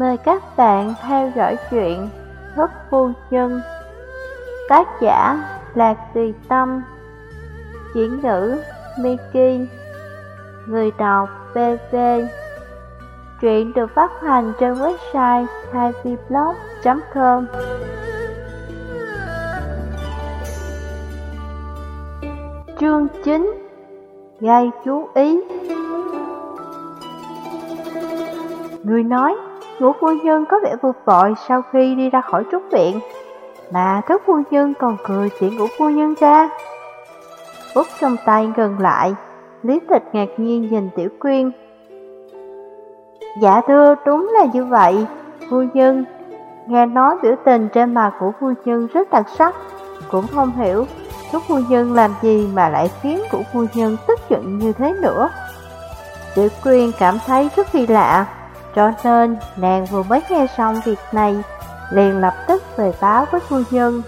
Mời các bạn theo dõi chuyện Thức Phu Nhân. Tác giả Lạc Tùy Tâm. Chuyển ngữ Miki. Người đọc BV Truyện được phát hành trên website happyblog.com. Chương 9 Gây chú ý. Người nói Ngũ phu nhân có vẻ vượt vội sau khi đi ra khỏi trúc viện Mà thất phu nhân còn cười chỉ ngũ phu nhân ra. Bút trong tay gần lại, Lý tịch ngạc nhiên nhìn tiểu quyên. Dạ thưa, đúng là như vậy Phu nhân. Nghe nói biểu tình trên mặt của phu nhân rất đặc sắc, Cũng không hiểu Thúc phu nhân làm gì mà lại khiến của phu nhân tức giận như thế nữa. Tiểu quyên cảm thấy rất kỳ lạ cho nên, nàng vừa mới nghe xong việc này, Liền lập tức về báo với phu nhân.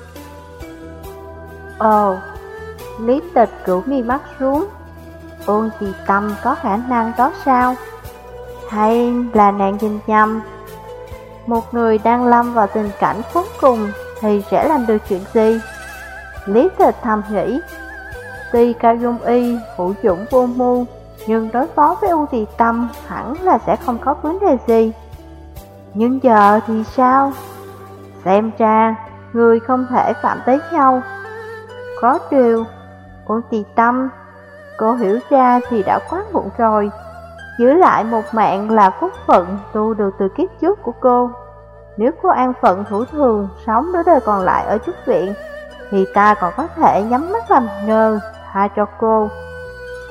Ồ, Lý tịch rủ mi mắt xuống. Ôn trì tâm có khả năng đó sao? Hay là nàng nhìn nhầm? Một người đang lâm vào tình cảnh cuối cùng Thì sẽ làm được chuyện gì? Lý tịch thầm nghĩ. Tuy cao dung y hữu dũng vô mưu nhưng đối phó với U Tỳ Tâm hẳn là sẽ không có vấn đề gì. Nhưng giờ thì sao? Xem ra, người không thể phạm tới nhau. Có điều, U Tỳ Tâm, cô hiểu ra thì đã quá muộn rồi. Giữ lại một mạng là phúc phận tu được từ kiếp trước của cô. Nếu cô an phận thủ thường sống đến đời còn lại ở chức viện, thì ta còn có thể nhắm mắt làm ngơ, tha cho cô.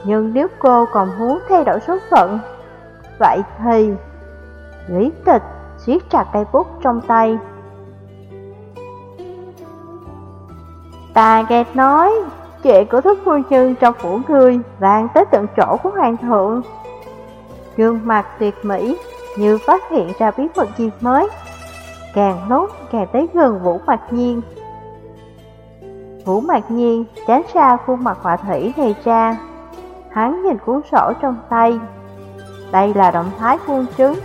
Nhưng nếu cô còn muốn thay đổi số phận, Vậy thì Lý tịch siết chặt cây bút trong tay. Ta nghe nói Chuyện của thức phu nhân trong phủ ngươi vàng tới tận chỗ của hoàng thượng. Gương mặt tuyệt mỹ Như phát hiện ra bí mật gì mới, Càng lúc càng tới gần Vũ Mạc Nhiên. Vũ Mạc Nhiên tránh xa khuôn mặt họa thủy này ra Hắn nhìn cuốn sổ trong tay. Đây là động thái quân chứng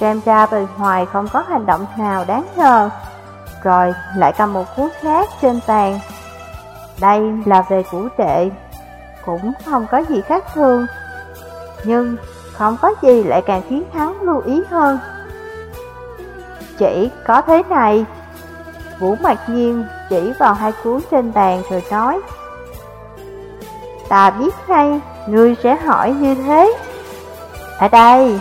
Xem ra bề ngoài không có hành động nào đáng ngờ. Rồi lại cầm một cuốn khác trên bàn. Đây là về củ trệ Cũng không có gì khác thường. Nhưng không có gì lại càng khiến hắn lưu ý hơn. Chỉ có thế này. Vũ mặt Nhiên chỉ vào hai cuốn trên bàn rồi nói. Ta biết ngay, ngươi sẽ hỏi như thế. Ở đây,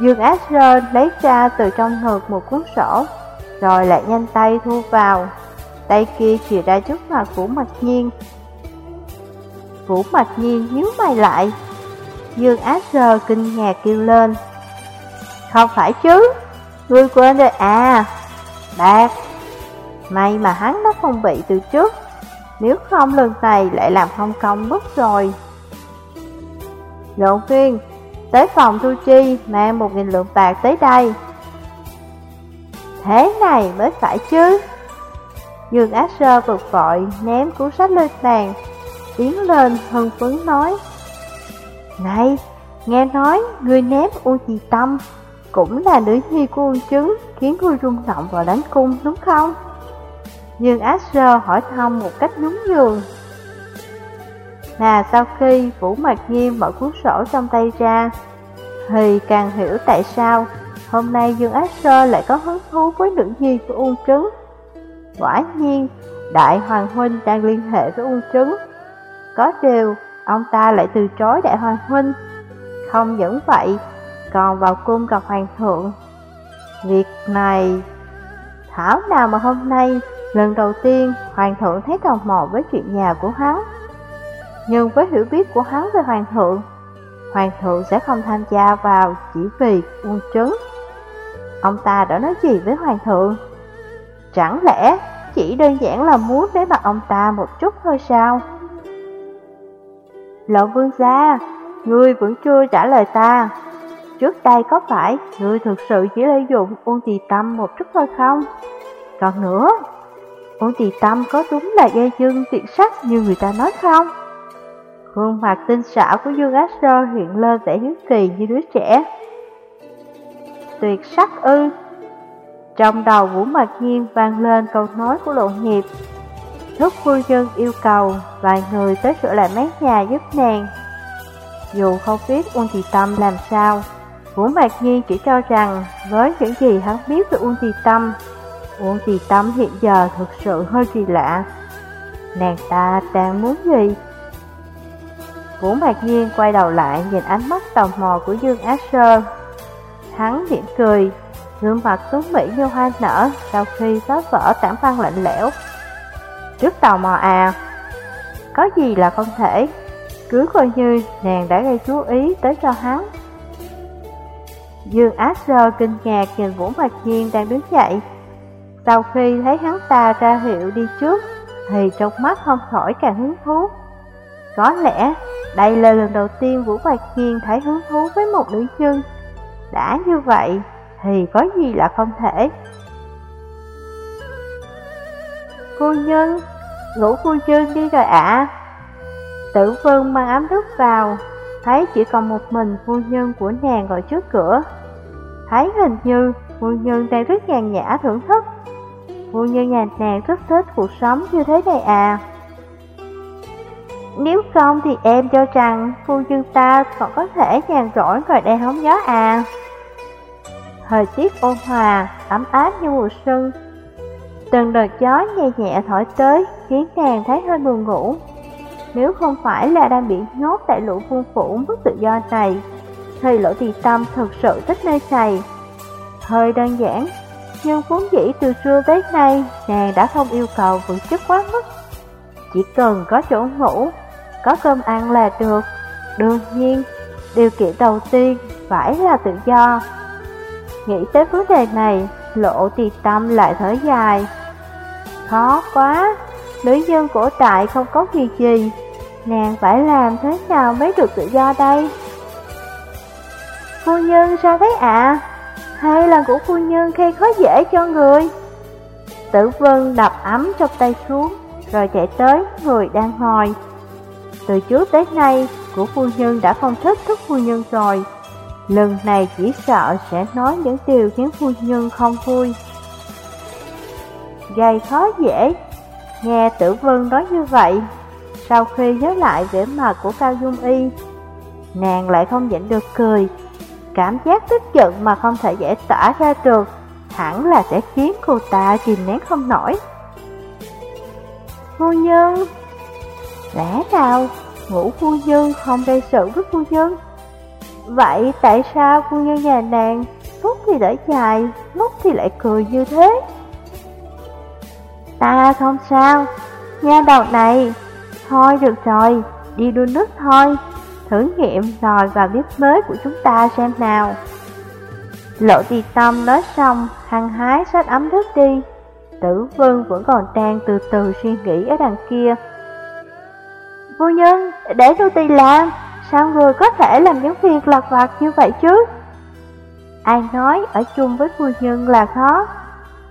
Dương Asher lấy ra từ trong ngực một cuốn sổ, rồi lại nhanh tay thu vào. Tay kia chỉ ra trước mặt Vũ mặt Nhiên. Vũ mặt Nhiên nhíu mày lại. Dương Asher kinh ngạc kêu lên. Không phải chứ, ngươi quên rồi à. Bạc, may mà hắn đã không bị từ trước. Nếu không lần này lại làm không công mất rồi. Lộ phiên Tới phòng thu chi, Mang một nghìn lượng bạc tới đây. Thế này mới phải chứ? Dương Ác Sơ vượt vội, Ném cuốn sách lên bàn, Tiến lên hưng phấn nói. Này, Nghe nói người ném Uông Chị Tâm, Cũng là nữ nhi của Uông chứng Khiến người rung động vào đánh cung, đúng không? Nhưng Asher hỏi thăm một cách nhún nhường. Là sau khi Vũ Mạc Nghiêm mở cuốn sổ trong tay ra, thì càng hiểu tại sao hôm nay Dương Asher lại có hứng thú với nữ nhi của Ung Trứng. Quả nhiên, Đại Hoàng Huynh đang liên hệ với Ung Trứng. Có điều, ông ta lại từ chối Đại Hoàng Huynh. Không những vậy, còn vào cung gặp Hoàng thượng. Việc này, thảo nào mà hôm nay Lần đầu tiên, Hoàng thượng thấy tò mò với chuyện nhà của hắn. Nhưng với hiểu biết của hắn về Hoàng thượng, Hoàng thượng sẽ không tham gia vào chỉ vì quân trứng. Ông ta đã nói gì với Hoàng thượng? Chẳng lẽ chỉ đơn giản là muốn để mặt ông ta một chút thôi sao? Lộ vương gia, ngươi vẫn chưa trả lời ta. Trước đây có phải ngươi thực sự chỉ lợi dụng ôn tì tâm một chút thôi không? Còn nữa, Ôn tì tâm có đúng là dây dưng tiện sắc như người ta nói không? Khuôn mặt tinh xảo của Dương Ác Sơ hiện lên vẻ hiếu kỳ như đứa trẻ. tuyệt sắc ư. Trong đầu Vũ Mạc Nhiên vang lên câu nói của lộ nghiệp. Thúc phu nhân yêu cầu vài người tới sửa lại mái nhà giúp nàng. Dù không biết Uông Thị Tâm làm sao, Vũ Mạc Nhiên chỉ cho rằng với những gì hắn biết về Uông Thị Tâm, Uống gì tắm hiện giờ thực sự hơi kỳ lạ. Nàng ta đang muốn gì? Vũ Mạc Nhiên quay đầu lại nhìn ánh mắt tò mò của Dương Á Sơ. Hắn mỉm cười, gương mặt tuấn mỹ như hoa nở sau khi phá vỡ tảng văn lạnh lẽo. Rất tò mò à, có gì là không thể, cứ coi như nàng đã gây chú ý tới cho hắn. Dương Á Sơ kinh ngạc nhìn Vũ Mạc Nhiên đang đứng dậy. Sau khi thấy hắn ta ra hiệu đi trước, thì trong mắt không khỏi càng hứng thú. Có lẽ đây là lần đầu tiên Vũ Bạch Kiên thấy hứng thú với một nữ nhân. Đã như vậy thì có gì là không thể. Cô nhân, ngủ cô chân đi rồi ạ. Tử Vân mang ấm nước vào, thấy chỉ còn một mình phu nhân của nàng ngồi trước cửa. Thấy hình như phu nhân đang rất nhàn nhã thưởng thức. Phu nhân nhà nàng rất thích cuộc sống như thế này à. Nếu không thì em cho rằng phu nhân ta còn có thể nhàn rỗi ngồi đây hóng gió à. Thời tiết ôn hòa, ấm áp như mùa xuân. Từng đợt gió nhẹ nhẹ thổi tới khiến nàng thấy hơi buồn ngủ. Nếu không phải là đang bị nhốt tại lũ vương phủ mất tự do này, thì lỗ tỳ tâm thực sự thích nơi này. Hơi đơn giản, nhưng vốn dĩ từ xưa tới nay nàng đã không yêu cầu vững chức quá mức. Chỉ cần có chỗ ngủ, có cơm ăn là được. Đương nhiên, điều kiện đầu tiên phải là tự do. Nghĩ tới vấn đề này, lộ tì tâm lại thở dài. Khó quá, nữ dân cổ đại không có gì gì, nàng phải làm thế nào mới được tự do đây? Phu nhân sao thế ạ? Hay là của phu nhân khi khó dễ cho người? Tử vân đập ấm trong tay xuống, rồi chạy tới người đang hồi. Từ trước tới nay, của phu nhân đã không thích thức phu nhân rồi. Lần này chỉ sợ sẽ nói những điều khiến phu nhân không vui. Gây khó dễ, nghe tử vân nói như vậy. Sau khi nhớ lại vẻ mặt của Cao Dung Y, nàng lại không nhịn được cười. Cảm giác tức giận mà không thể giải tỏa ra được, hẳn là sẽ khiến cô ta kìm nén không nổi. Phu nhân Lẽ nào ngũ phu nhân không gây sự với phu nhân? Vậy tại sao phu nhân nhà nàng lúc thì đỡ dài, lúc thì lại cười như thế? Ta không sao, nha đầu này, thôi được rồi, đi đun nước thôi, thử nghiệm rồi vào bếp mới của chúng ta xem nào. Lộ tì tâm nói xong, hăng hái xách ấm nước đi. Tử Vân vẫn còn đang từ từ suy nghĩ ở đằng kia. Vô nhân, để nô tỳ làm, sao người có thể làm những việc lặt vặt như vậy chứ? Ai nói ở chung với phu nhân là khó.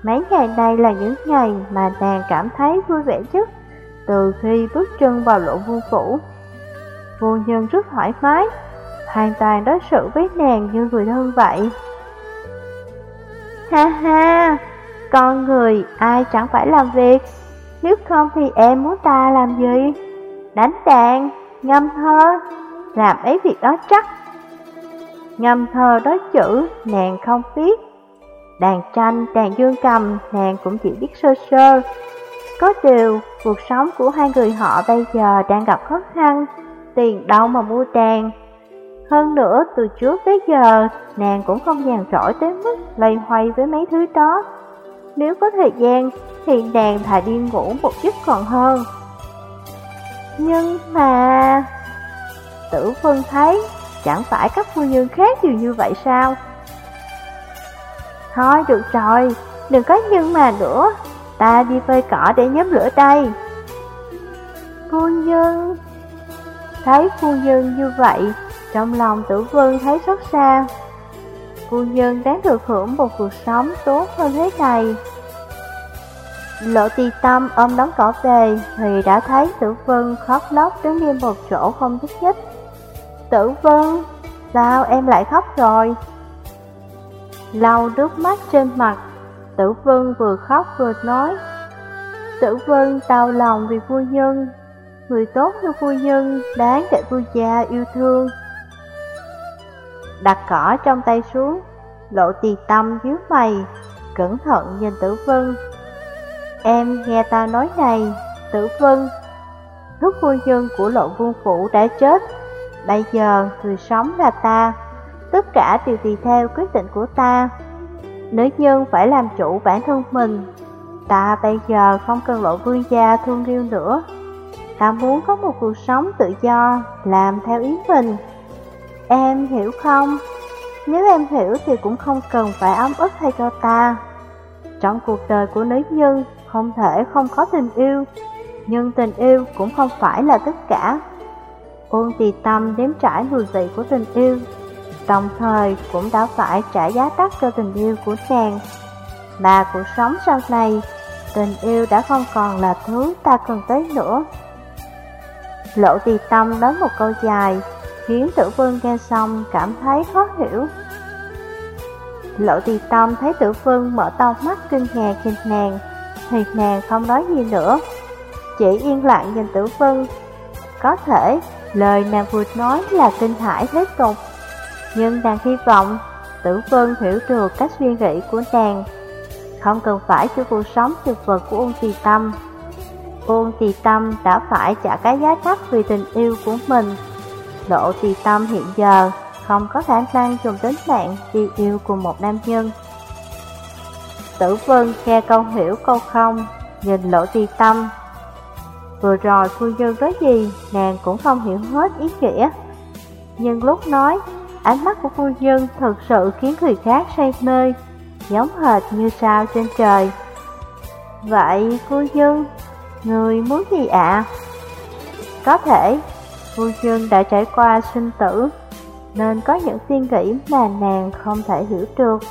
Mấy ngày nay là những ngày mà nàng cảm thấy vui vẻ nhất từ khi bước chân vào lộ vương phủ vô nhân rất thoải mái, hoàn toàn đối xử với nàng như người thân vậy. Ha ha, con người ai chẳng phải làm việc, nếu không thì em muốn ta làm gì? Đánh đàn, ngâm thơ, làm ấy việc đó chắc. Ngâm thơ đối chữ, nàng không biết. Đàn tranh, đàn dương cầm, nàng cũng chỉ biết sơ sơ. Có điều, cuộc sống của hai người họ bây giờ đang gặp khó khăn, tiền đâu mà mua đàn. Hơn nữa, từ trước tới giờ, nàng cũng không nhàn rỗi tới mức lây hoay với mấy thứ đó. Nếu có thời gian, thì nàng thà đi ngủ một chút còn hơn. Nhưng mà... Tử Vân thấy, chẳng phải các phu nhân khác đều như vậy sao? Thôi được rồi, đừng có nhưng mà nữa, ta đi phơi cỏ để nhóm lửa đây. Phu nhân... Thấy phu nhân như vậy, trong lòng tử vân thấy xót xa. Phu nhân đáng được hưởng một cuộc sống tốt hơn thế này. Lộ tì tâm ôm đóng cỏ về thì đã thấy tử vân khóc lóc đứng yên một chỗ không thích nhất. Tử vân, sao em lại khóc rồi? lau nước mắt trên mặt, Tử Vân vừa khóc vừa nói. Tử Vân đau lòng vì phu nhân, người tốt như phu nhân đáng để vua gia yêu thương. Đặt cỏ trong tay xuống, lộ tì tâm dưới mày, cẩn thận nhìn Tử Vân. Em nghe ta nói này, Tử Vân, lúc phu nhân của lộ vương phủ đã chết, bây giờ người sống là ta, tất cả đều tùy theo quyết định của ta. Nữ nhân phải làm chủ bản thân mình, ta bây giờ không cần lộ vương gia thương yêu nữa. Ta muốn có một cuộc sống tự do, làm theo ý mình. Em hiểu không? Nếu em hiểu thì cũng không cần phải ấm ức hay cho ta. Trong cuộc đời của nữ nhân không thể không có tình yêu, nhưng tình yêu cũng không phải là tất cả. Ôn tì tâm đếm trải mùi vị của tình yêu, đồng thời cũng đã phải trả giá đắt cho tình yêu của nàng. Mà cuộc sống sau này, tình yêu đã không còn là thứ ta cần tới nữa. Lộ tì tâm nói một câu dài, khiến tử vương nghe xong cảm thấy khó hiểu. Lộ tì tâm thấy tử vương mở to mắt kinh ngạc nhìn nàng, thì nàng không nói gì nữa, chỉ yên lặng nhìn tử vương. Có thể lời nàng vừa nói là kinh hãi thế tục, nhưng nàng hy vọng tử vương hiểu được cách suy nghĩ của nàng, không cần phải cho cuộc sống tuyệt vật của ôn tì tâm. Ôn tì tâm đã phải trả cái giá thấp vì tình yêu của mình. Lộ tì tâm hiện giờ không có khả năng dùng tính mạng vì yêu của một nam nhân. Tử Vân nghe câu hiểu câu không, nhìn lộ tì tâm. Vừa rồi phu nhân nói gì, nàng cũng không hiểu hết ý nghĩa. Nhưng lúc nói, ánh mắt của phu nhân thật sự khiến người khác say mê, giống hệt như sao trên trời. Vậy phu nhân, người muốn gì ạ? Có thể, phu Dương đã trải qua sinh tử, nên có những suy nghĩ mà nàng không thể hiểu được.